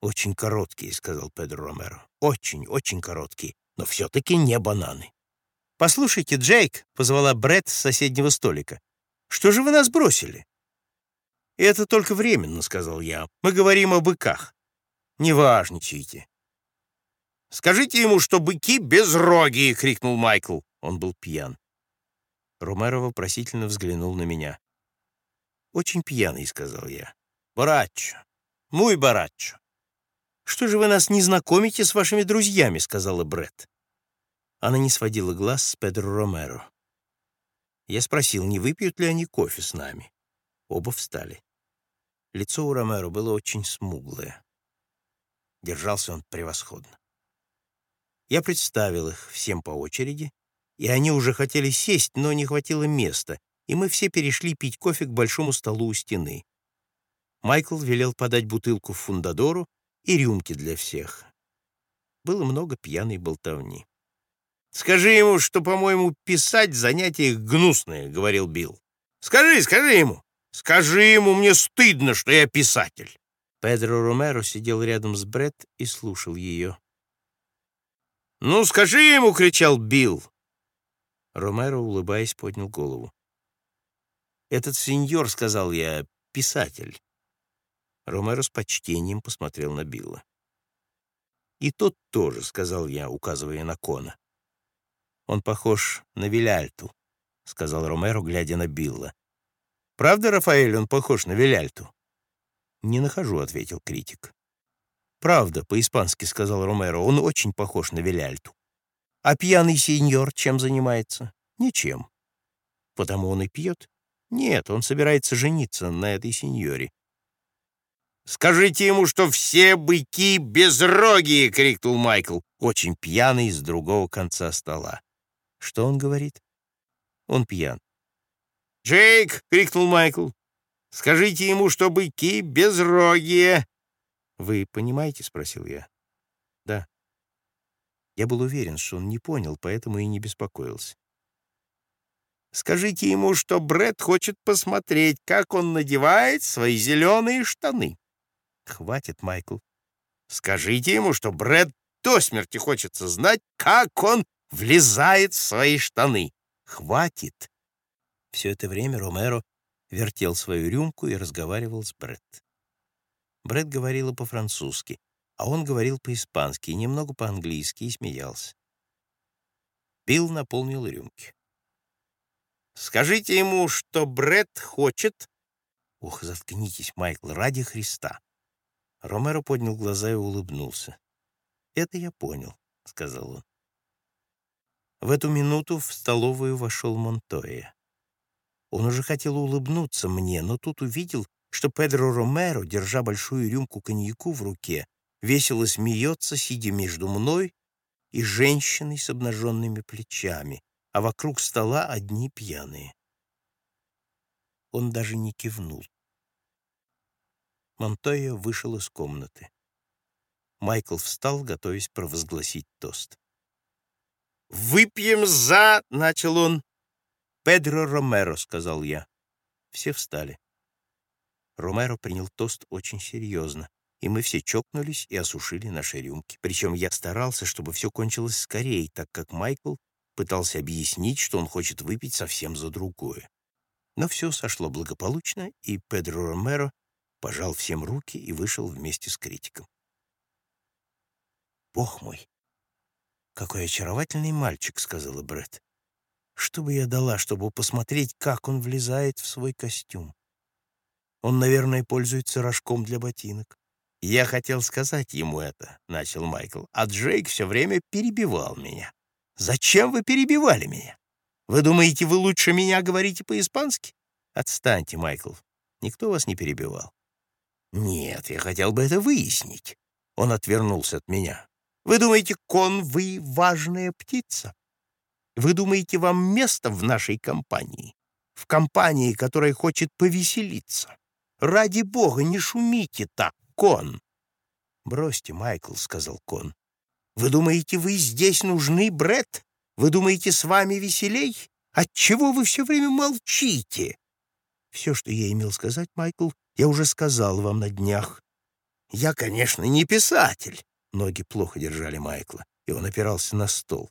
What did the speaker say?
«Очень короткие», — сказал Педро Ромеро. «Очень, очень короткие, но все-таки не бананы». «Послушайте, Джейк», — позвала Бред с соседнего столика, — «что же вы нас бросили?» «Это только временно», — сказал я. «Мы говорим о быках. Не важничайте». «Скажите ему, что быки безрогие!» — крикнул Майкл. Он был пьян. Ромеро вопросительно взглянул на меня. «Очень пьяный», — сказал я. «Бараччо! Муй бараччо!» «Что же вы нас не знакомите с вашими друзьями?» — сказала Бред. Она не сводила глаз с Педро Ромеро. Я спросил, не выпьют ли они кофе с нами. Оба встали. Лицо у Ромеро было очень смуглое. Держался он превосходно. Я представил их всем по очереди, и они уже хотели сесть, но не хватило места, и мы все перешли пить кофе к большому столу у стены. Майкл велел подать бутылку фундадору и рюмки для всех. Было много пьяной болтовни. «Скажи ему, что, по-моему, писать занятие гнусное», — говорил Билл. «Скажи, скажи ему! Скажи ему, мне стыдно, что я писатель!» Педро Ромеро сидел рядом с Бред и слушал ее. «Ну, скажи ему!» — кричал Билл. Ромеро, улыбаясь, поднял голову. «Этот сеньор, — сказал я, — писатель». Ромеро с почтением посмотрел на Билла. «И тот тоже», — сказал я, указывая на Кона. «Он похож на Виляльту», — сказал Ромеро, глядя на Билла. «Правда, Рафаэль, он похож на Виляльту?» «Не нахожу», — ответил критик. «Правда, по-испански», — сказал Ромеро, — «он очень похож на Виляльту». «А пьяный сеньор чем занимается?» «Ничем». «Потому он и пьет?» «Нет, он собирается жениться на этой сеньоре». «Скажите ему, что все быки безрогие!» — крикнул Майкл, очень пьяный с другого конца стола. Что он говорит? Он пьян. «Джейк!» — крикнул Майкл. «Скажите ему, что быки безрогие!» «Вы понимаете?» — спросил я. «Да». Я был уверен, что он не понял, поэтому и не беспокоился. «Скажите ему, что Бред хочет посмотреть, как он надевает свои зеленые штаны». «Хватит, Майкл». «Скажите ему, что Бред до смерти хочется знать, как он влезает в свои штаны. Хватит!» Все это время Ромеро вертел свою рюмку и разговаривал с Бред. Бред говорила по-французски, а он говорил по-испански немного по-английски и смеялся. Билл наполнил рюмки. «Скажите ему, что Бред хочет...» «Ох, заткнитесь, Майкл, ради Христа!» Ромеро поднял глаза и улыбнулся. «Это я понял», — сказал он. В эту минуту в столовую вошел Монтоя. Он уже хотел улыбнуться мне, но тут увидел, что Педро Ромеро, держа большую рюмку коньяку в руке, весело смеется, сидя между мной и женщиной с обнаженными плечами, а вокруг стола одни пьяные. Он даже не кивнул. Монтойо вышел из комнаты. Майкл встал, готовясь провозгласить тост. «Выпьем за...» — начал он. «Педро Ромеро», — сказал я. Все встали. Ромеро принял тост очень серьезно, и мы все чокнулись и осушили наши рюмки. Причем я старался, чтобы все кончилось скорее, так как Майкл пытался объяснить, что он хочет выпить совсем за другое. Но все сошло благополучно, и Педро Ромеро пожал всем руки и вышел вместе с критиком. «Бог мой, «Какой очаровательный мальчик», — сказала Бред. «Что бы я дала, чтобы посмотреть, как он влезает в свой костюм? Он, наверное, пользуется рожком для ботинок». «Я хотел сказать ему это», — начал Майкл, а Джейк все время перебивал меня. «Зачем вы перебивали меня? Вы думаете, вы лучше меня говорите по-испански? Отстаньте, Майкл. Никто вас не перебивал». «Нет, я хотел бы это выяснить». Он отвернулся от меня. Вы думаете, кон, вы важная птица? Вы думаете, вам место в нашей компании? В компании, которая хочет повеселиться? Ради бога, не шумите так, кон!» «Бросьте, Майкл», — сказал кон. «Вы думаете, вы здесь нужны, Бред? Вы думаете, с вами веселей? Отчего вы все время молчите?» «Все, что я имел сказать, Майкл, я уже сказал вам на днях. Я, конечно, не писатель. Ноги плохо держали Майкла, и он опирался на стол.